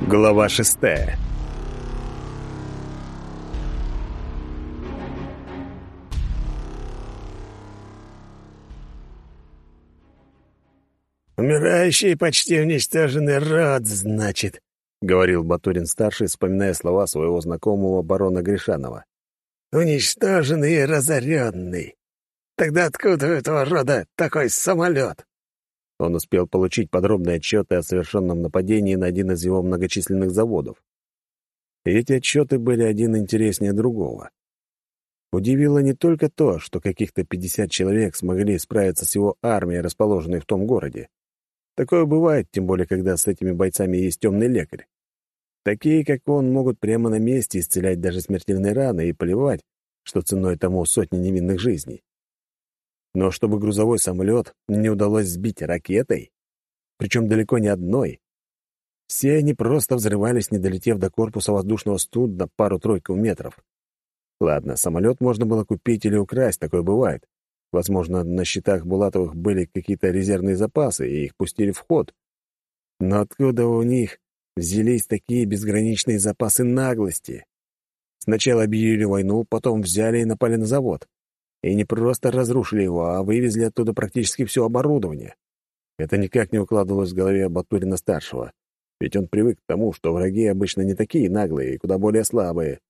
Глава шестая «Умирающий почти уничтоженный род, значит», — говорил Батурин-старший, вспоминая слова своего знакомого барона Гришанова. «Уничтоженный и разоренный. Тогда откуда у этого рода такой самолет?» Он успел получить подробные отчеты о совершенном нападении на один из его многочисленных заводов. И эти отчеты были один интереснее другого. Удивило не только то, что каких-то 50 человек смогли справиться с его армией, расположенной в том городе. Такое бывает, тем более, когда с этими бойцами есть темный лекарь. Такие, как он, могут прямо на месте исцелять даже смертельные раны и поливать, что ценой тому сотни невинных жизней. Но чтобы грузовой самолет не удалось сбить ракетой, причем далеко не одной, все они просто взрывались, не долетев до корпуса воздушного судна пару-тройку метров. Ладно, самолет можно было купить или украсть, такое бывает. Возможно, на счетах Булатовых были какие-то резервные запасы, и их пустили в ход. Но откуда у них взялись такие безграничные запасы наглости? Сначала объявили войну, потом взяли и напали на завод. И не просто разрушили его, а вывезли оттуда практически все оборудование. Это никак не укладывалось в голове Батурина-старшего, ведь он привык к тому, что враги обычно не такие наглые и куда более слабые.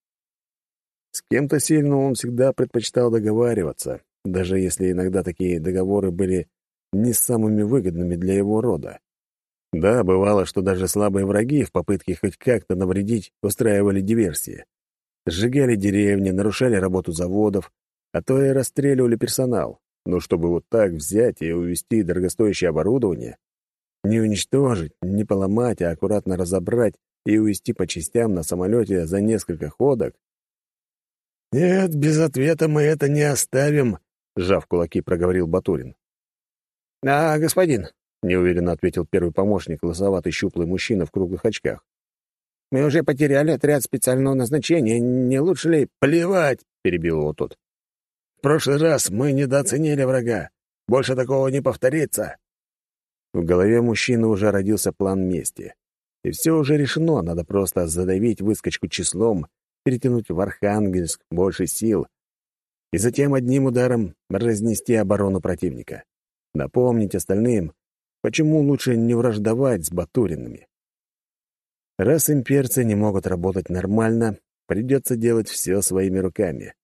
С кем-то сильным он всегда предпочитал договариваться, даже если иногда такие договоры были не самыми выгодными для его рода. Да, бывало, что даже слабые враги в попытке хоть как-то навредить устраивали диверсии. Сжигали деревни, нарушали работу заводов, а то и расстреливали персонал. Но чтобы вот так взять и увезти дорогостоящее оборудование, не уничтожить, не поломать, а аккуратно разобрать и увезти по частям на самолете за несколько ходок? «Нет, без ответа мы это не оставим», сжав кулаки, проговорил Батурин. «А, господин», — неуверенно ответил первый помощник, лосоватый щуплый мужчина в круглых очках. «Мы уже потеряли отряд специального назначения. Не лучше ли...» «Плевать!» — перебил его тот. «В прошлый раз мы недооценили врага. Больше такого не повторится». В голове мужчины уже родился план мести. И все уже решено, надо просто задавить выскочку числом, перетянуть в Архангельск больше сил, и затем одним ударом разнести оборону противника. Напомнить остальным, почему лучше не враждовать с Батуринами. Раз имперцы не могут работать нормально, придется делать все своими руками.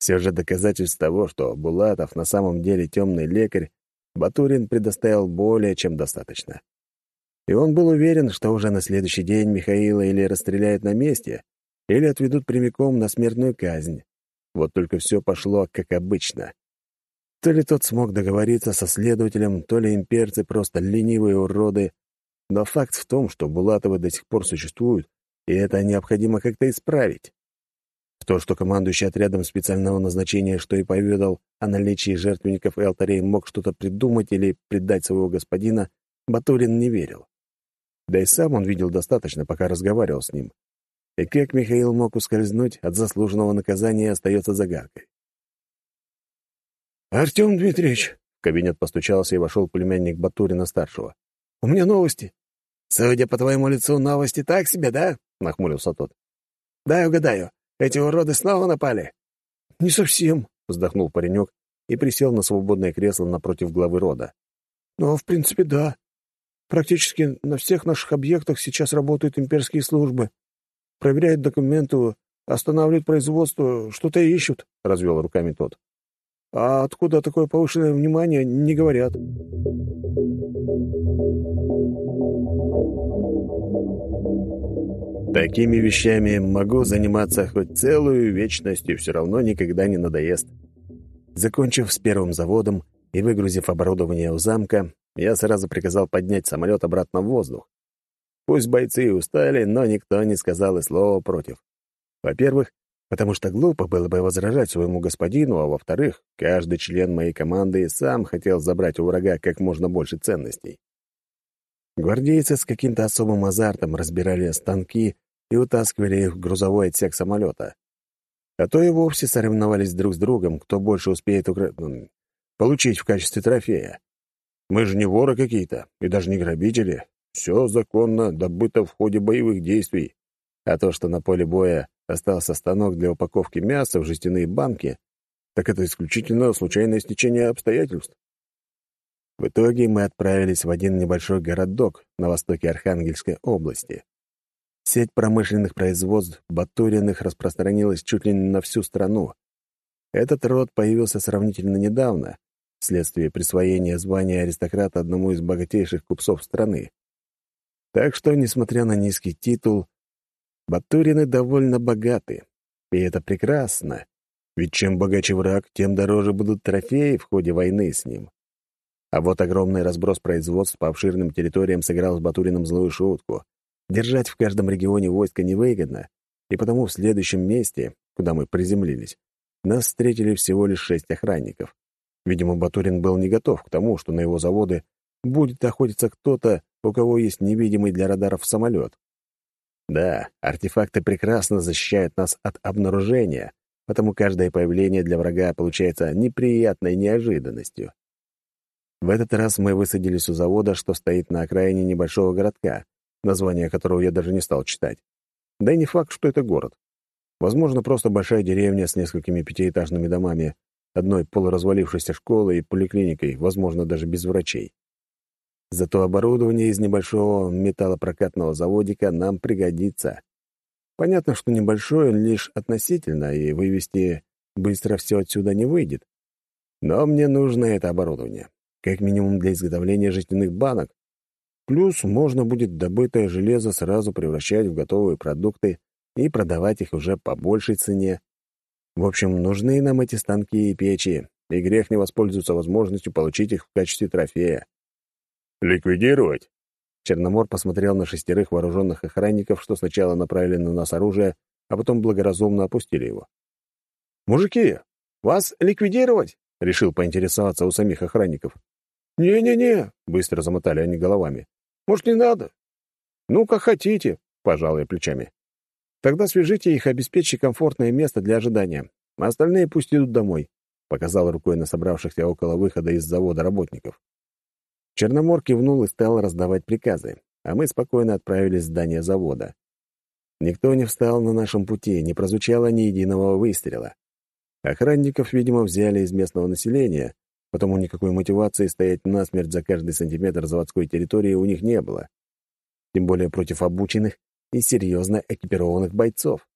Все же доказательств того, что Булатов на самом деле темный лекарь, Батурин предоставил более чем достаточно. И он был уверен, что уже на следующий день Михаила или расстреляют на месте, или отведут прямиком на смертную казнь. Вот только все пошло как обычно. То ли тот смог договориться со следователем, то ли имперцы просто ленивые уроды. Но факт в том, что Булатовы до сих пор существуют, и это необходимо как-то исправить. В то, что командующий отрядом специального назначения, что и поведал о наличии жертвенников и алтарей, мог что-то придумать или предать своего господина, Батурин не верил. Да и сам он видел достаточно, пока разговаривал с ним. И как Михаил мог ускользнуть от заслуженного наказания, остается загадкой. «Артем Дмитриевич!» — в кабинет постучался и вошел племянник Батурина-старшего. «У меня новости». «Судя по твоему лицу, новости так себе, да?» — нахмурился тот. «Дай угадаю, эти уроды снова напали?» «Не совсем», — вздохнул паренек и присел на свободное кресло напротив главы рода. «Но, в принципе, да. Практически на всех наших объектах сейчас работают имперские службы проверяют документы, останавливают производство, что-то ищут», — развел руками тот. «А откуда такое повышенное внимание, не говорят». Такими вещами могу заниматься хоть целую вечность, и все равно никогда не надоест. Закончив с первым заводом и выгрузив оборудование у замка, я сразу приказал поднять самолет обратно в воздух. Пусть бойцы и устали, но никто не сказал и слова против. Во-первых, потому что глупо было бы возражать своему господину, а во-вторых, каждый член моей команды сам хотел забрать у врага как можно больше ценностей. Гвардейцы с каким-то особым азартом разбирали станки и утаскивали их в грузовой отсек самолета. А то и вовсе соревновались друг с другом, кто больше успеет укра... получить в качестве трофея. Мы же не воры какие-то, и даже не грабители, все законно добыто в ходе боевых действий. А то, что на поле боя остался станок для упаковки мяса в жестяные банки, так это исключительно случайное стечение обстоятельств. В итоге мы отправились в один небольшой городок на востоке Архангельской области. Сеть промышленных производств Батуриных распространилась чуть ли не на всю страну. Этот род появился сравнительно недавно, вследствие присвоения звания аристократа одному из богатейших купцов страны. Так что, несмотря на низкий титул, Батурины довольно богаты. И это прекрасно, ведь чем богаче враг, тем дороже будут трофеи в ходе войны с ним. А вот огромный разброс производств по обширным территориям сыграл с Батуриным злую шутку. Держать в каждом регионе войска невыгодно, и потому в следующем месте, куда мы приземлились, нас встретили всего лишь шесть охранников. Видимо, Батурин был не готов к тому, что на его заводы будет охотиться кто-то, у кого есть невидимый для радаров самолет. Да, артефакты прекрасно защищают нас от обнаружения, потому каждое появление для врага получается неприятной неожиданностью. В этот раз мы высадились у завода, что стоит на окраине небольшого городка, название которого я даже не стал читать. Да и не факт, что это город. Возможно, просто большая деревня с несколькими пятиэтажными домами, одной полуразвалившейся школой и поликлиникой, возможно, даже без врачей. Зато оборудование из небольшого металлопрокатного заводика нам пригодится. Понятно, что небольшой он лишь относительно, и вывести быстро все отсюда не выйдет. Но мне нужно это оборудование, как минимум для изготовления жестяных банок. Плюс можно будет добытое железо сразу превращать в готовые продукты и продавать их уже по большей цене. В общем, нужны нам эти станки и печи, и грех не воспользоваться возможностью получить их в качестве трофея. «Ликвидировать?» Черномор посмотрел на шестерых вооруженных охранников, что сначала направили на нас оружие, а потом благоразумно опустили его. «Мужики, вас ликвидировать?» — решил поинтересоваться у самих охранников. «Не-не-не», — быстро замотали они головами. «Может, не надо?» «Ну, как хотите», — пожал я плечами. «Тогда свяжите их, обеспечьте комфортное место для ожидания. А остальные пусть идут домой», — показал рукой на собравшихся около выхода из завода работников. Черномор кивнул и стал раздавать приказы, а мы спокойно отправились в здание завода. Никто не встал на нашем пути, не прозвучало ни единого выстрела. Охранников, видимо, взяли из местного населения, потому никакой мотивации стоять насмерть за каждый сантиметр заводской территории у них не было. Тем более против обученных и серьезно экипированных бойцов.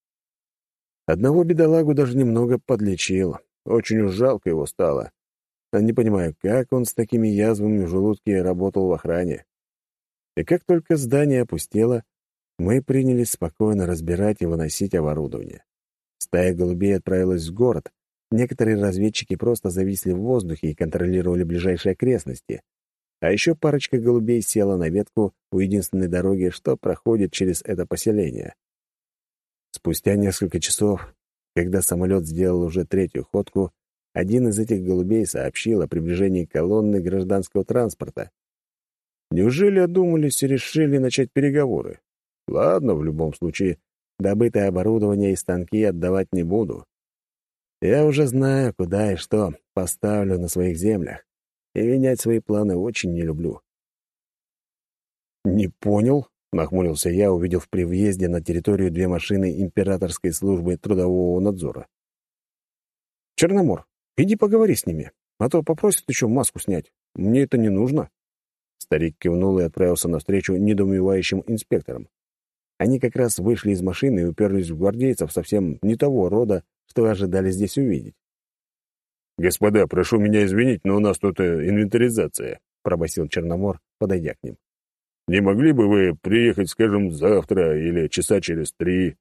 Одного бедолагу даже немного подлечил. Очень уж жалко его стало. А не понимаю, как он с такими язвами в желудке работал в охране. И как только здание опустело, мы принялись спокойно разбирать и выносить оборудование. Стая голубей отправилась в город. Некоторые разведчики просто зависли в воздухе и контролировали ближайшие окрестности. А еще парочка голубей села на ветку у единственной дороги, что проходит через это поселение. Спустя несколько часов, когда самолет сделал уже третью ходку, один из этих голубей сообщил о приближении колонны гражданского транспорта. Неужели одумались и решили начать переговоры? Ладно, в любом случае, добытое оборудование и станки отдавать не буду. Я уже знаю, куда и что поставлю на своих землях, и менять свои планы очень не люблю. «Не понял», — нахмурился я, увидев при въезде на территорию две машины императорской службы трудового надзора. «Черномор, Иди поговори с ними, а то попросят еще маску снять. Мне это не нужно». Старик кивнул и отправился навстречу недоумевающим инспекторам. Они как раз вышли из машины и уперлись в гвардейцев совсем не того рода, что ожидали здесь увидеть. «Господа, прошу меня извинить, но у нас тут э, инвентаризация», — пробасил Черномор, подойдя к ним. «Не могли бы вы приехать, скажем, завтра или часа через три?»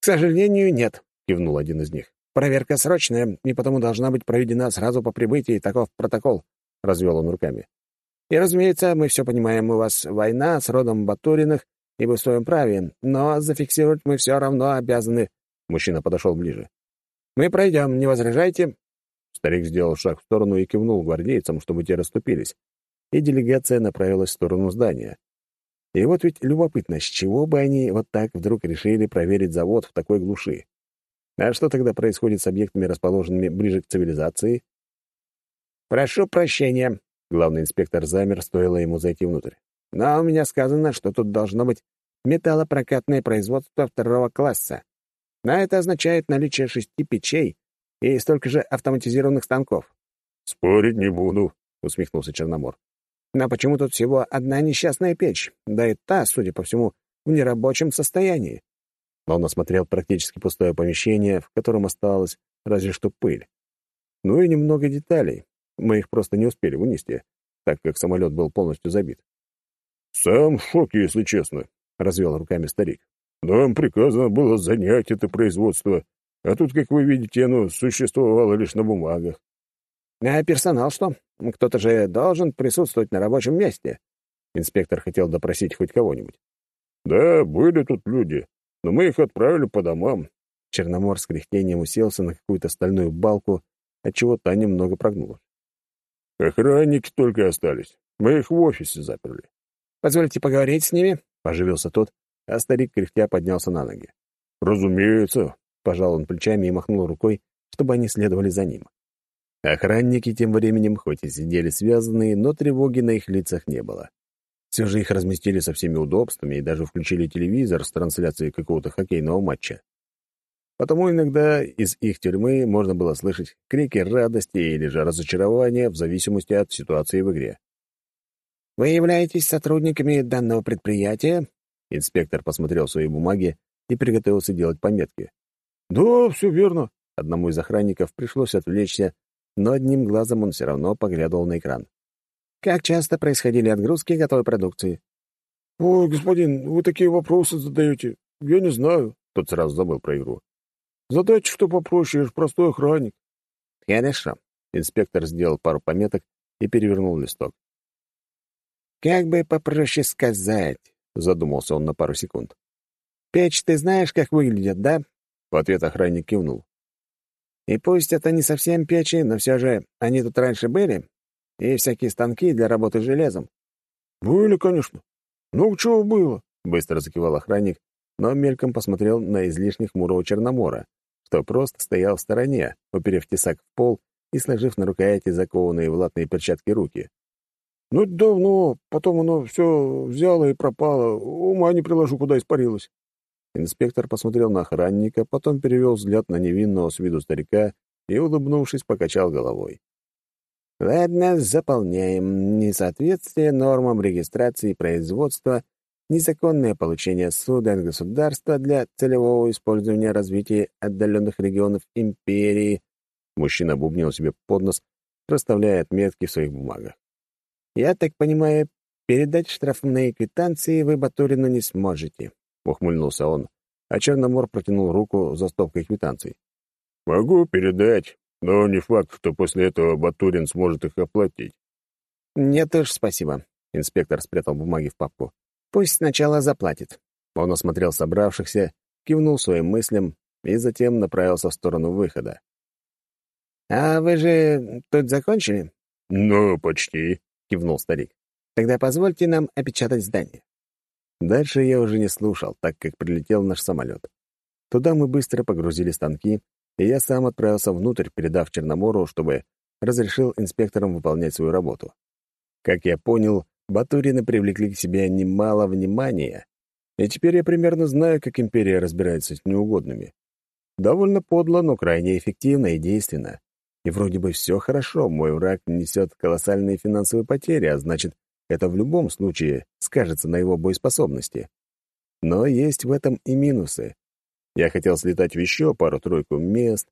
«К сожалению, нет», — кивнул один из них. Проверка срочная, и потому должна быть проведена сразу по прибытии, таков протокол», — развел он руками. «И, разумеется, мы все понимаем, у вас война с родом Батуриных, и вы в своем праве, но зафиксировать мы все равно обязаны». Мужчина подошел ближе. «Мы пройдем, не возражайте?» Старик сделал шаг в сторону и кивнул гвардейцам, чтобы те расступились, и делегация направилась в сторону здания. И вот ведь любопытно, с чего бы они вот так вдруг решили проверить завод в такой глуши? А что тогда происходит с объектами, расположенными ближе к цивилизации? «Прошу прощения», — главный инспектор замер, стоило ему зайти внутрь. но у меня сказано, что тут должно быть металлопрокатное производство второго класса. А это означает наличие шести печей и столько же автоматизированных станков. «Спорить не буду», — усмехнулся Черномор. «Но почему тут всего одна несчастная печь? Да и та, судя по всему, в нерабочем состоянии». Он осмотрел практически пустое помещение, в котором осталась разве что пыль. Ну и немного деталей. Мы их просто не успели вынести, так как самолет был полностью забит. «Сам в шоке, если честно», — развел руками старик. «Нам приказано было занять это производство, а тут, как вы видите, оно существовало лишь на бумагах». «А персонал что? Кто-то же должен присутствовать на рабочем месте». Инспектор хотел допросить хоть кого-нибудь. «Да, были тут люди, но мы их отправили по домам». Черномор с кряхтением уселся на какую-то стальную балку, отчего та немного прогнулась. «Охранники только остались. Мы их в офисе заперли. Позвольте поговорить с ними?» — поживился тот, а старик кряхтя поднялся на ноги. «Разумеется», — пожал он плечами и махнул рукой, чтобы они следовали за ним. Охранники тем временем хоть и сидели связанные, но тревоги на их лицах не было. Все же их разместили со всеми удобствами и даже включили телевизор с трансляцией какого-то хоккейного матча. Потому иногда из их тюрьмы можно было слышать крики радости или же разочарования в зависимости от ситуации в игре. «Вы являетесь сотрудниками данного предприятия?» Инспектор посмотрел свои бумаги и приготовился делать пометки. «Да, все верно». Одному из охранников пришлось отвлечься, но одним глазом он все равно поглядывал на экран. «Как часто происходили отгрузки готовой продукции?» «Ой, господин, вы такие вопросы задаете. Я не знаю». Тот сразу забыл про игру. «Задайте что попроще, я же простой охранник». «Хорошо». Инспектор сделал пару пометок и перевернул листок. «Как бы попроще сказать?» — задумался он на пару секунд. «Печь ты знаешь, как выглядят, да?» В ответ охранник кивнул. «И пусть это не совсем печи, но все же они тут раньше были? И всякие станки для работы с железом?» «Были, конечно. Ну, чего было?» — быстро закивал охранник, но мельком посмотрел на излишне хмурого Черномора, что просто стоял в стороне, уперев тесак в пол и сложив на рукояти закованные в латные перчатки руки. Ну, это давно. Потом оно все взяло и пропало. Ума не приложу, куда испарилось. Инспектор посмотрел на охранника, потом перевел взгляд на невинного с виду старика и, улыбнувшись, покачал головой. «Ладно, заполняем. Несоответствие нормам регистрации производства, незаконное получение суда от государства для целевого использования развития отдаленных регионов империи». Мужчина бубнил себе под нос, расставляя отметки в своих бумагах. «Я так понимаю, передать штрафные квитанции вы Батурину не сможете», — ухмыльнулся он, а Черномор протянул руку за стопкой квитанций. «Могу передать, но не факт, что после этого Батурин сможет их оплатить». «Нет уж, спасибо», — инспектор спрятал бумаги в папку. «Пусть сначала заплатит». Он осмотрел собравшихся, кивнул своим мыслям и затем направился в сторону выхода. «А вы же тут закончили?» «Ну, почти», — кивнул старик. «Тогда позвольте нам опечатать здание». Дальше я уже не слушал, так как прилетел наш самолет. Туда мы быстро погрузили станки, и я сам отправился внутрь, передав Черномору, чтобы разрешил инспекторам выполнять свою работу. Как я понял, Батурины привлекли к себе немало внимания, и теперь я примерно знаю, как империя разбирается с неугодными. Довольно подло, но крайне эффективно и действенно. И вроде бы все хорошо, мой враг несет колоссальные финансовые потери, а значит, это в любом случае скажется на его боеспособности. Но есть в этом и минусы. Я хотел слетать в еще пару-тройку мест,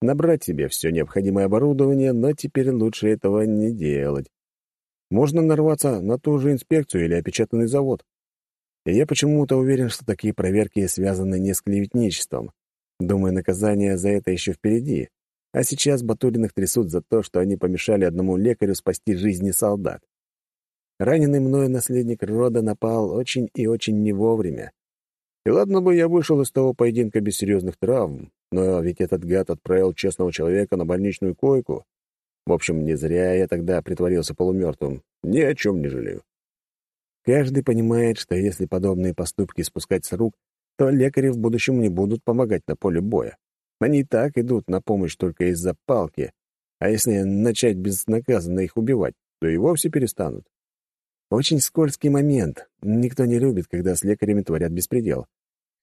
набрать себе все необходимое оборудование, но теперь лучше этого не делать. Можно нарваться на ту же инспекцию или опечатанный завод. И я почему-то уверен, что такие проверки связаны не с клеветничеством. Думаю, наказание за это еще впереди. А сейчас Батуриных трясут за то, что они помешали одному лекарю спасти жизни солдат. Раненый мною наследник рода напал очень и очень не вовремя. И ладно бы я вышел из того поединка без серьезных травм, но ведь этот гад отправил честного человека на больничную койку. В общем, не зря я тогда притворился полумертвым. Ни о чем не жалею. Каждый понимает, что если подобные поступки спускать с рук, то лекари в будущем не будут помогать на поле боя. Они и так идут на помощь только из-за палки, а если начать безнаказанно их убивать, то и вовсе перестанут. Очень скользкий момент. Никто не любит, когда с лекарями творят беспредел.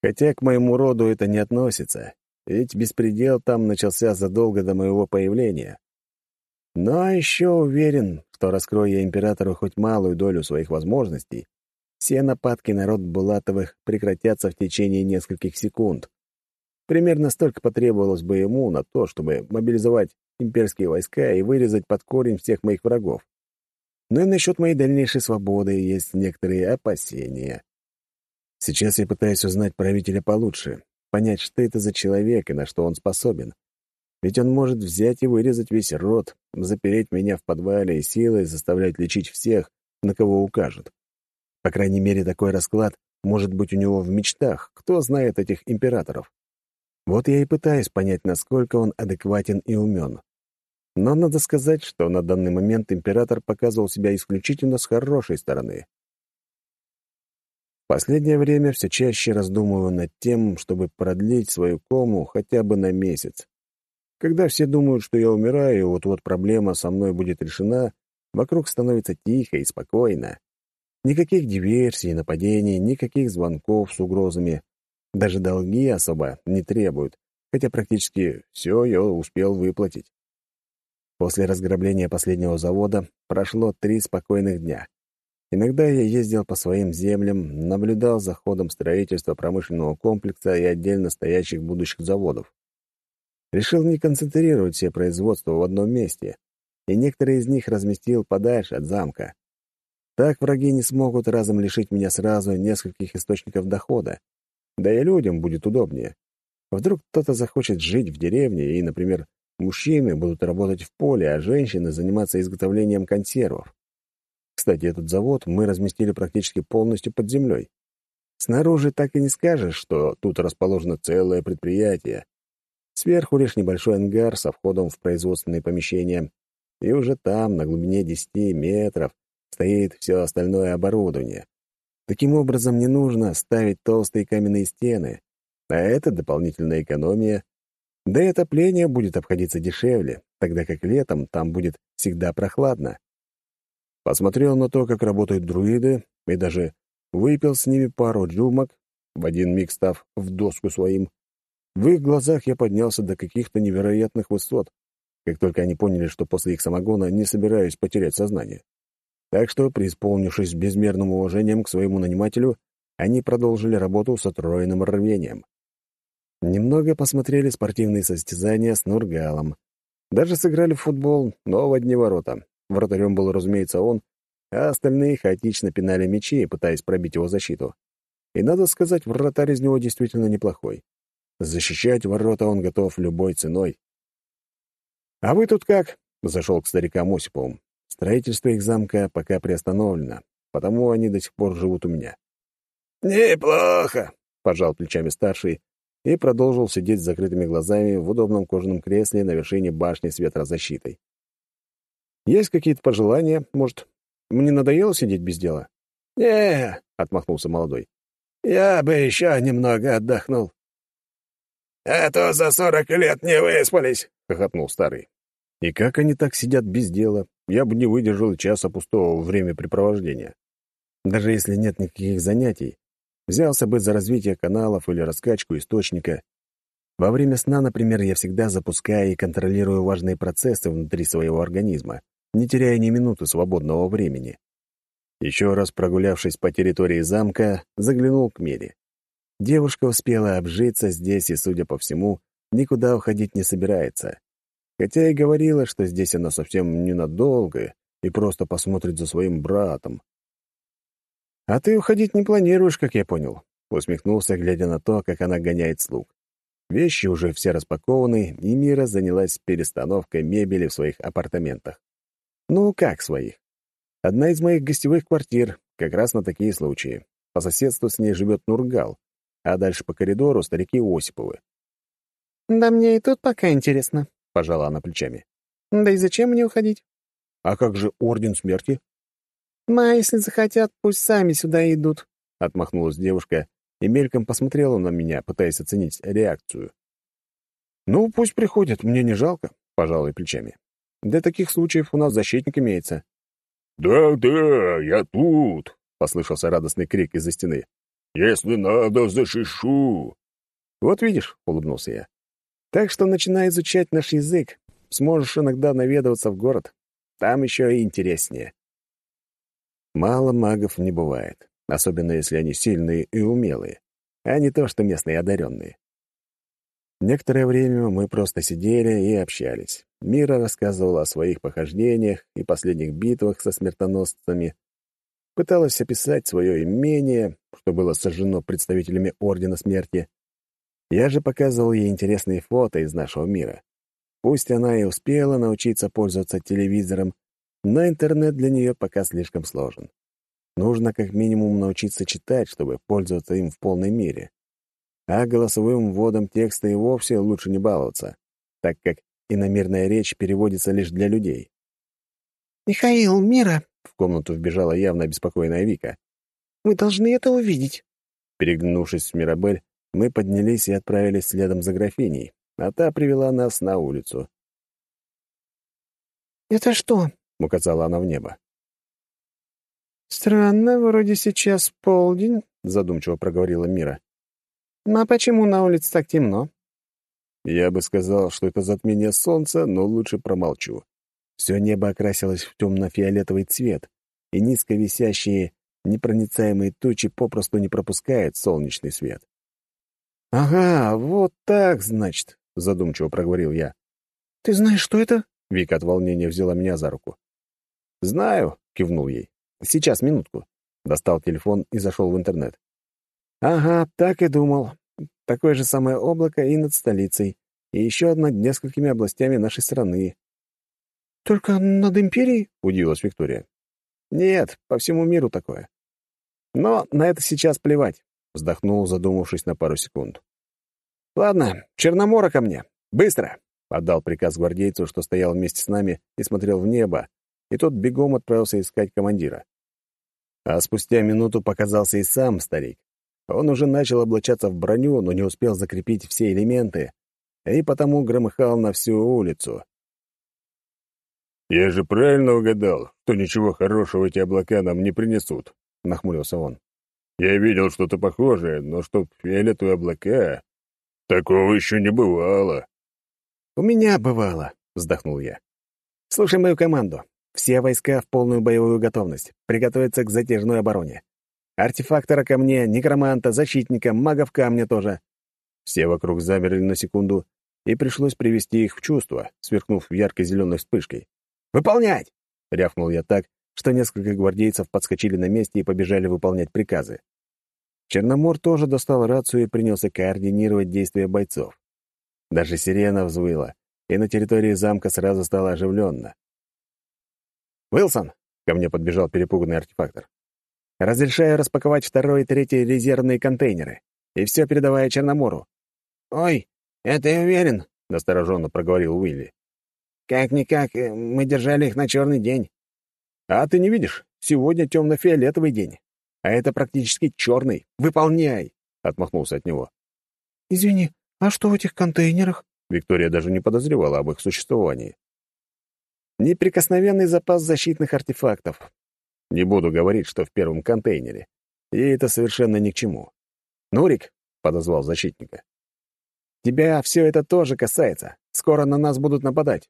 Хотя к моему роду это не относится, ведь беспредел там начался задолго до моего появления. Но еще уверен, что раскрою я императору хоть малую долю своих возможностей, все нападки на род Булатовых прекратятся в течение нескольких секунд. Примерно столько потребовалось бы ему на то, чтобы мобилизовать имперские войска и вырезать под корень всех моих врагов. Но и насчет моей дальнейшей свободы есть некоторые опасения. Сейчас я пытаюсь узнать правителя получше, понять, что это за человек и на что он способен. Ведь он может взять и вырезать весь род, запереть меня в подвале и силой заставлять лечить всех, на кого укажут. По крайней мере, такой расклад может быть у него в мечтах. Кто знает этих императоров? Вот я и пытаюсь понять, насколько он адекватен и умен. Но надо сказать, что на данный момент император показывал себя исключительно с хорошей стороны. В последнее время все чаще раздумываю над тем, чтобы продлить свою кому хотя бы на месяц. Когда все думают, что я умираю, и вот-вот проблема со мной будет решена, вокруг становится тихо и спокойно. Никаких диверсий, нападений, никаких звонков с угрозами. Даже долги особо не требуют, хотя практически все я успел выплатить. После разграбления последнего завода прошло три спокойных дня. Иногда я ездил по своим землям, наблюдал за ходом строительства промышленного комплекса и отдельно стоящих будущих заводов. Решил не концентрировать все производства в одном месте, и некоторые из них разместил подальше от замка. Так враги не смогут разом лишить меня сразу нескольких источников дохода. Да и людям будет удобнее. Вдруг кто-то захочет жить в деревне, и, например, мужчины будут работать в поле, а женщины заниматься изготовлением консервов. Кстати, этот завод мы разместили практически полностью под землей. Снаружи так и не скажешь, что тут расположено целое предприятие. Сверху лишь небольшой ангар со входом в производственные помещения, и уже там, на глубине 10 метров, стоит все остальное оборудование. Таким образом, не нужно ставить толстые каменные стены, а это дополнительная экономия. Да и отопление будет обходиться дешевле, тогда как летом там будет всегда прохладно. Посмотрел на то, как работают друиды, и даже выпил с ними пару джумок, в один миг став в доску своим. В их глазах я поднялся до каких-то невероятных высот, как только они поняли, что после их самогона не собираюсь потерять сознание. Так что, преисполнившись безмерным уважением к своему нанимателю, они продолжили работу с отроенным рвением. Немного посмотрели спортивные состязания с Нургалом. Даже сыграли в футбол, но в одни ворота. Вратарем был, разумеется, он, а остальные хаотично пинали мячи, пытаясь пробить его защиту. И, надо сказать, вратарь из него действительно неплохой. Защищать ворота он готов любой ценой. «А вы тут как?» — зашел к старикам Осиповым. Строительство их замка пока приостановлено, потому они до сих пор живут у меня. «Неплохо», — пожал плечами старший и продолжил сидеть с закрытыми глазами в удобном кожаном кресле на вершине башни с ветрозащитой. «Есть какие-то пожелания? Может, мне надоело сидеть без дела?» «Не», — отмахнулся молодой. «Я бы еще немного отдохнул». «А то за сорок лет не выспались», — хохотнул старый. «И как они так сидят без дела? Я бы не выдержал часа пустого времяпрепровождения. Даже если нет никаких занятий, взялся бы за развитие каналов или раскачку источника. Во время сна, например, я всегда запускаю и контролирую важные процессы внутри своего организма, не теряя ни минуты свободного времени. Еще раз прогулявшись по территории замка, заглянул к Мере. Девушка успела обжиться здесь и, судя по всему, никуда уходить не собирается. Хотя и говорила, что здесь она совсем ненадолго и просто посмотрит за своим братом. «А ты уходить не планируешь, как я понял», — усмехнулся, глядя на то, как она гоняет слуг. Вещи уже все распакованы, и Мира занялась перестановкой мебели в своих апартаментах. Ну, как своих? Одна из моих гостевых квартир, как раз на такие случаи. По соседству с ней живет Нургал, а дальше по коридору старики Осиповы. «Да мне и тут пока интересно», — пожала она плечами. «Да и зачем мне уходить?» «А как же Орден Смерти?» «Ма, если захотят, пусть сами сюда идут», — отмахнулась девушка и мельком посмотрела на меня, пытаясь оценить реакцию. «Ну, пусть приходят, мне не жалко», — пожалуй плечами. «Для таких случаев у нас защитник имеется». «Да-да, я тут!» — послышался радостный крик из-за стены. «Если надо, защищу!» «Вот видишь», — улыбнулся я. «Так что начинай изучать наш язык. Сможешь иногда наведываться в город. Там еще и интереснее». Мало магов не бывает, особенно если они сильные и умелые, а не то, что местные одаренные. Некоторое время мы просто сидели и общались. Мира рассказывала о своих похождениях и последних битвах со смертоносцами, пыталась описать свое имение, что было сожжено представителями Ордена Смерти. Я же показывал ей интересные фото из нашего мира. Пусть она и успела научиться пользоваться телевизором, но интернет для нее пока слишком сложен. Нужно как минимум научиться читать, чтобы пользоваться им в полной мере. А голосовым вводом текста и вовсе лучше не баловаться, так как иномерная речь переводится лишь для людей. «Михаил, Мира!» — в комнату вбежала явно обеспокоенная Вика. «Вы должны это увидеть». Перегнувшись с Мирабель, мы поднялись и отправились следом за графиней, а та привела нас на улицу. «Это что?» — указала она в небо. «Странно, вроде сейчас полдень», — задумчиво проговорила Мира. «Ну, «А почему на улице так темно?» Я бы сказал, что это затмение солнца, но лучше промолчу. Все небо окрасилось в темно-фиолетовый цвет, и низко висящие непроницаемые тучи попросту не пропускают солнечный свет. «Ага, вот так, значит», — задумчиво проговорил я. «Ты знаешь, что это?» — Вика от волнения взяла меня за руку. «Знаю», — кивнул ей. «Сейчас, минутку». Достал телефон и зашел в интернет. «Ага, так и думал. Такое же самое облако и над столицей, и еще одно несколькими областями нашей страны». «Только над империей?» — удивилась Виктория. «Нет, по всему миру такое. Но на это сейчас плевать», — вздохнул, задумавшись на пару секунд. «Ладно, Черномора ко мне. Быстро!» — отдал приказ гвардейцу, что стоял вместе с нами и смотрел в небо, и тот бегом отправился искать командира. А спустя минуту показался и сам старик. Он уже начал облачаться в броню, но не успел закрепить все элементы, и потому громыхал на всю улицу. «Я же правильно угадал, что ничего хорошего эти облака нам не принесут», — нахмурился он. «Я видел что-то похожее, но чтоб фиолетовые облака... Такого еще не бывало». «У меня бывало», — вздохнул я. «Слушай мою команду. Все войска в полную боевую готовность. Приготовиться к затяжной обороне. Артефактора ко мне, некроманта, защитника, магов камня тоже». Все вокруг замерли на секунду, и пришлось привести их в чувство, сверкнув яркой зеленой вспышкой. «Выполнять!» — рявкнул я так, что несколько гвардейцев подскочили на месте и побежали выполнять приказы. Черномор тоже достал рацию и принялся координировать действия бойцов. Даже сирена взвыла, и на территории замка сразу стало оживленно. «Уилсон!» — ко мне подбежал перепуганный артефактор. «Разрешаю распаковать второй и третий резервные контейнеры, и все передавая Черномору». «Ой, это я уверен», — настороженно проговорил Уилли. «Как-никак, э, мы держали их на черный день». «А ты не видишь? Сегодня темно-фиолетовый день, а это практически черный. Выполняй!» — отмахнулся от него. «Извини, а что в этих контейнерах?» Виктория даже не подозревала об их существовании. Неприкосновенный запас защитных артефактов. Не буду говорить, что в первом контейнере. Ей это совершенно ни к чему. «Нурик», — подозвал защитника, — «тебя все это тоже касается. Скоро на нас будут нападать».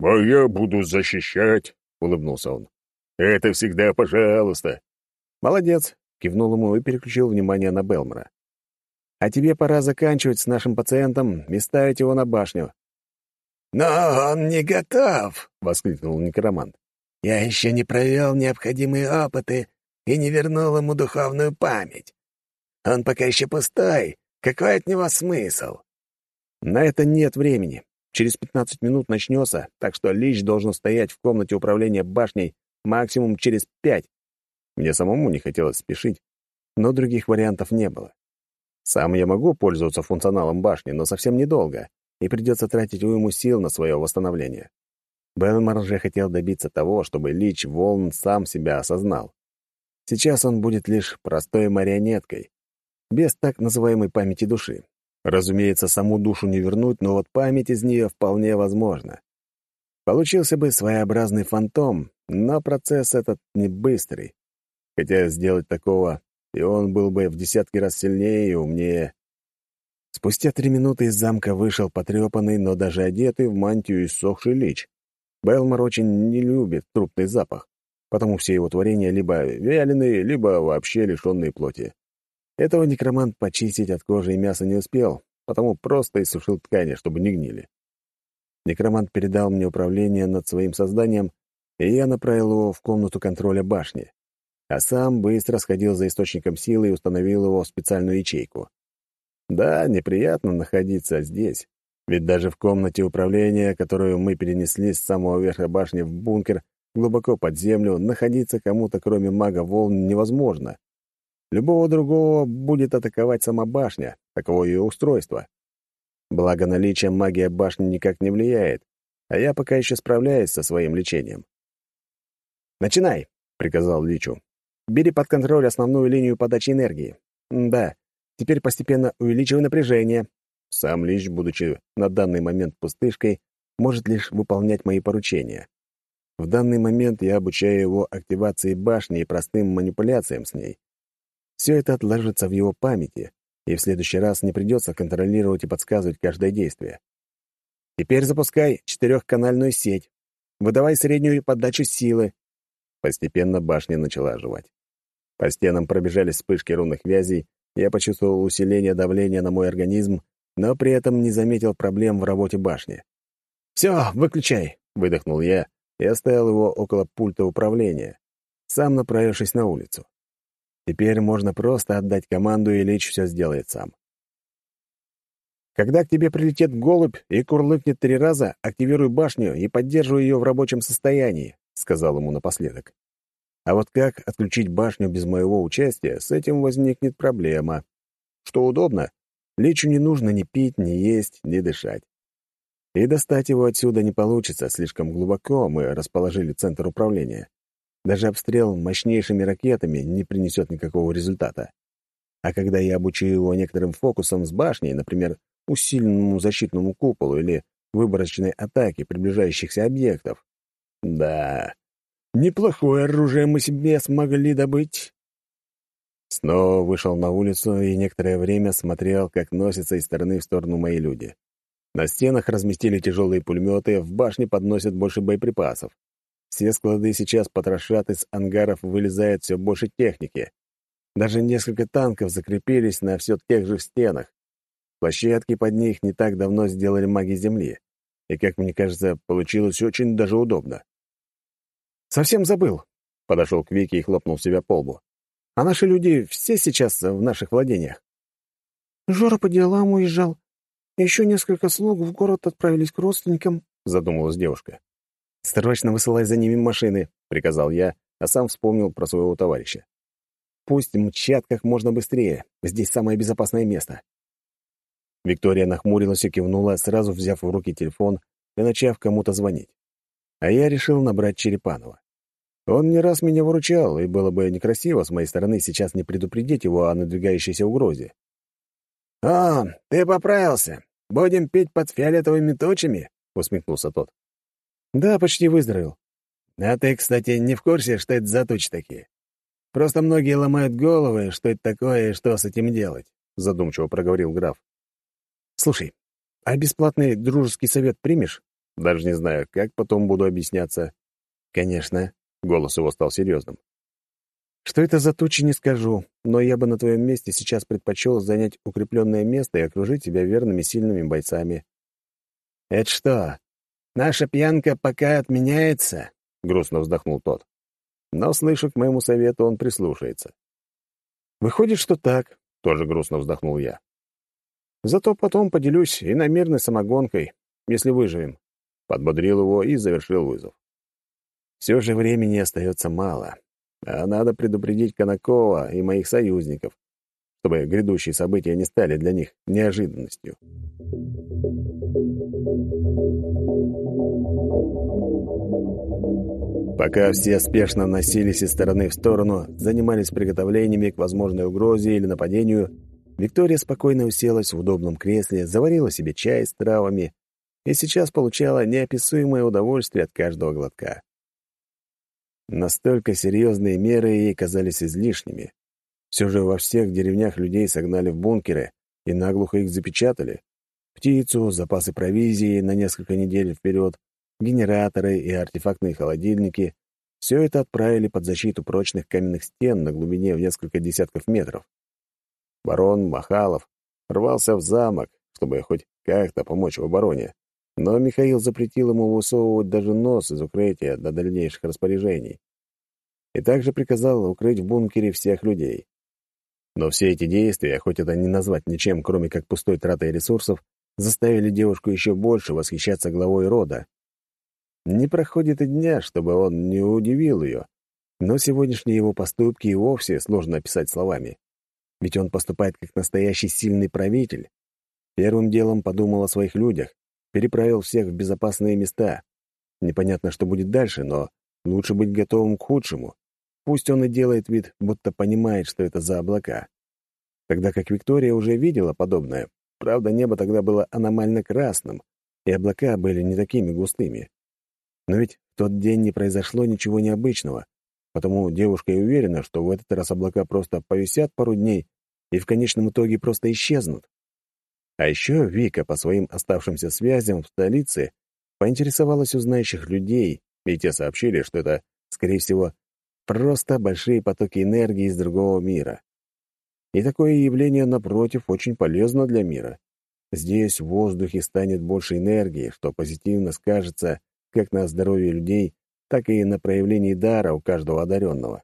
«А я буду защищать», — улыбнулся он. «Это всегда пожалуйста». «Молодец», — кивнул ему и переключил внимание на Белмора. «А тебе пора заканчивать с нашим пациентом и ставить его на башню. «Но он не готов!» — воскликнул некромант. «Я еще не провел необходимые опыты и не вернул ему духовную память. Он пока еще пустой. Какой от него смысл?» «На это нет времени. Через пятнадцать минут начнется, так что Лич должен стоять в комнате управления башней максимум через пять. Мне самому не хотелось спешить, но других вариантов не было. Сам я могу пользоваться функционалом башни, но совсем недолго и придется тратить уйму сил на свое восстановление. Белмар же хотел добиться того, чтобы Лич Волн сам себя осознал. Сейчас он будет лишь простой марионеткой, без так называемой памяти души. Разумеется, саму душу не вернуть, но вот память из нее вполне возможно. Получился бы своеобразный фантом, но процесс этот не быстрый. Хотя сделать такого, и он был бы в десятки раз сильнее и умнее. Спустя три минуты из замка вышел потрепанный, но даже одетый в мантию иссохший лич. Белмор очень не любит трупный запах, потому все его творения либо вяленые, либо вообще лишенные плоти. Этого некромант почистить от кожи и мяса не успел, потому просто иссушил ткани, чтобы не гнили. Некромант передал мне управление над своим созданием, и я направил его в комнату контроля башни, а сам быстро сходил за источником силы и установил его в специальную ячейку. Да, неприятно находиться здесь, ведь даже в комнате управления, которую мы перенесли с самого верха башни в бункер, глубоко под землю, находиться кому-то, кроме мага волн, невозможно. Любого другого будет атаковать сама башня, таково ее устройство. Благо, наличие магии башни никак не влияет, а я пока еще справляюсь со своим лечением. «Начинай», — приказал Личу. «Бери под контроль основную линию подачи энергии. Да, теперь постепенно увеличивай напряжение». Сам Лич, будучи на данный момент пустышкой, может лишь выполнять мои поручения. В данный момент я обучаю его активации башни и простым манипуляциям с ней. Все это отложится в его памяти, и в следующий раз не придется контролировать и подсказывать каждое действие. Теперь запускай четырехканальную сеть. Выдавай среднюю подачу силы. Постепенно башня начала оживать. По стенам пробежались вспышки рунных вязей, я почувствовал усиление давления на мой организм, но при этом не заметил проблем в работе башни. «Все, выключай!» — выдохнул я и оставил его около пульта управления, сам направившись на улицу. Теперь можно просто отдать команду, и Лич все сделает сам. Когда к тебе прилетит голубь и курлыкнет три раза, активируй башню и поддерживай ее в рабочем состоянии, — сказал ему напоследок. А вот как отключить башню без моего участия, с этим возникнет проблема. Что удобно, Личу не нужно ни пить, ни есть, ни дышать. И достать его отсюда не получится, слишком глубоко мы расположили центр управления. Даже обстрел мощнейшими ракетами не принесет никакого результата. А когда я обучу его некоторым фокусам с башней, например, усиленному защитному куполу или выборочной атаке приближающихся объектов, да, неплохое оружие мы себе смогли добыть. Снова вышел на улицу и некоторое время смотрел, как носятся из стороны в сторону мои люди. На стенах разместили тяжелые пулеметы, в башне подносят больше боеприпасов. Все склады сейчас потрошат, из ангаров вылезает все больше техники. Даже несколько танков закрепились на все тех же стенах. Площадки под них не так давно сделали маги Земли. И, как мне кажется, получилось очень даже удобно. «Совсем забыл», — подошел к Вике и хлопнул себя по лбу. «А наши люди все сейчас в наших владениях?» «Жора по делам уезжал. Еще несколько слуг в город отправились к родственникам», — задумалась девушка. «Срочно высылай за ними машины», — приказал я, а сам вспомнил про своего товарища. «Пусть мчат как можно быстрее. Здесь самое безопасное место». Виктория нахмурилась и кивнула, сразу взяв в руки телефон и начав кому-то звонить. А я решил набрать Черепанова. Он не раз меня выручал, и было бы некрасиво с моей стороны сейчас не предупредить его о надвигающейся угрозе. «О, ты поправился. Будем пить под фиолетовыми тучами?» — усмехнулся тот. Да, почти выздоровел. А ты, кстати, не в курсе, что это за тучи такие? Просто многие ломают головы, что это такое и что с этим делать, задумчиво проговорил граф. Слушай, а бесплатный дружеский совет примешь? Даже не знаю, как потом буду объясняться. Конечно, голос его стал серьезным. Что это за тучи, не скажу, но я бы на твоем месте сейчас предпочел занять укрепленное место и окружить тебя верными сильными бойцами. Это что, Наша пьянка пока отменяется, — грустно вздохнул тот. Но, слышу, к моему совету он прислушается. Выходит, что так, — тоже грустно вздохнул я. Зато потом поделюсь иномерной самогонкой, если выживем. Подбодрил его и завершил вызов. Все же времени остается мало, а надо предупредить Конакова и моих союзников, чтобы грядущие события не стали для них неожиданностью. Пока все спешно носились из стороны в сторону, занимались приготовлениями к возможной угрозе или нападению, Виктория спокойно уселась в удобном кресле, заварила себе чай с травами и сейчас получала неописуемое удовольствие от каждого глотка. Настолько серьезные меры ей казались излишними. Все же во всех деревнях людей согнали в бункеры и наглухо их запечатали. Птицу, запасы провизии на несколько недель вперед, генераторы и артефактные холодильники — все это отправили под защиту прочных каменных стен на глубине в несколько десятков метров. Барон Махалов рвался в замок, чтобы хоть как-то помочь в обороне, но Михаил запретил ему высовывать даже нос из укрытия до дальнейших распоряжений. И также приказал укрыть в бункере всех людей. Но все эти действия, хоть это не назвать ничем, кроме как пустой тратой ресурсов, заставили девушку еще больше восхищаться главой рода. Не проходит и дня, чтобы он не удивил ее, но сегодняшние его поступки и вовсе сложно описать словами. Ведь он поступает как настоящий сильный правитель. Первым делом подумал о своих людях, переправил всех в безопасные места. Непонятно, что будет дальше, но лучше быть готовым к худшему. Пусть он и делает вид, будто понимает, что это за облака. Тогда как Виктория уже видела подобное, правда, небо тогда было аномально красным, и облака были не такими густыми. Но ведь в тот день не произошло ничего необычного, потому девушка и уверена, что в этот раз облака просто повисят пару дней и в конечном итоге просто исчезнут. А еще Вика по своим оставшимся связям в столице поинтересовалась у знающих людей, и те сообщили, что это, скорее всего, просто большие потоки энергии из другого мира. И такое явление, напротив, очень полезно для мира. Здесь в воздухе станет больше энергии, что позитивно скажется как на здоровье людей, так и на проявлении дара у каждого одаренного.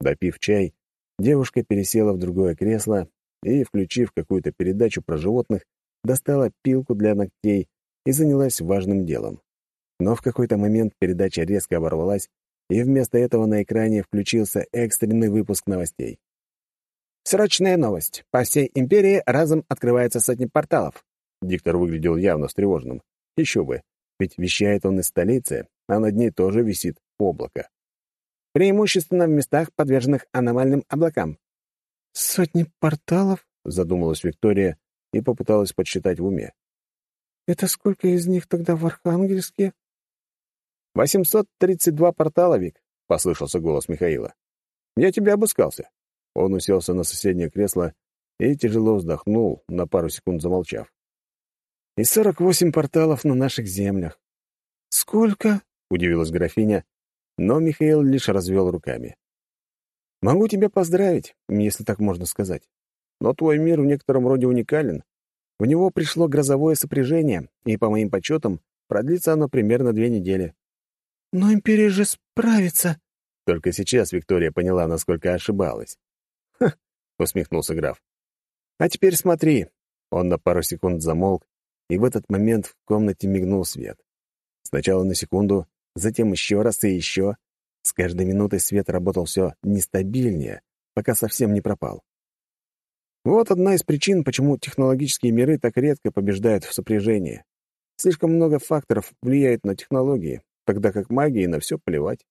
Допив чай, девушка пересела в другое кресло и, включив какую-то передачу про животных, достала пилку для ногтей и занялась важным делом. Но в какой-то момент передача резко оборвалась, и вместо этого на экране включился экстренный выпуск новостей. «Срочная новость. По всей империи разом открывается сотни порталов». Диктор выглядел явно встревоженным. Еще бы, ведь вещает он из столицы, а над ней тоже висит облако. Преимущественно в местах, подверженных аномальным облакам. «Сотни порталов?» — задумалась Виктория и попыталась подсчитать в уме. «Это сколько из них тогда в Архангельске?» «Восемьсот тридцать два портала, Вик», — послышался голос Михаила. «Я тебя обыскался». Он уселся на соседнее кресло и тяжело вздохнул, на пару секунд замолчав. «И сорок восемь порталов на наших землях». «Сколько?» — удивилась графиня, но Михаил лишь развел руками. Могу тебя поздравить, если так можно сказать. Но твой мир в некотором роде уникален. В него пришло грозовое сопряжение, и, по моим подсчетам, продлится оно примерно две недели. Но империя же справится. Только сейчас Виктория поняла, насколько ошибалась. «Ха!» — усмехнулся граф. «А теперь смотри». Он на пару секунд замолк, и в этот момент в комнате мигнул свет. Сначала на секунду, затем еще раз и еще, с каждой минутой свет работал все нестабильнее, пока совсем не пропал. Вот одна из причин, почему технологические миры так редко побеждают в сопряжении. Слишком много факторов влияет на технологии, тогда как магии на все плевать.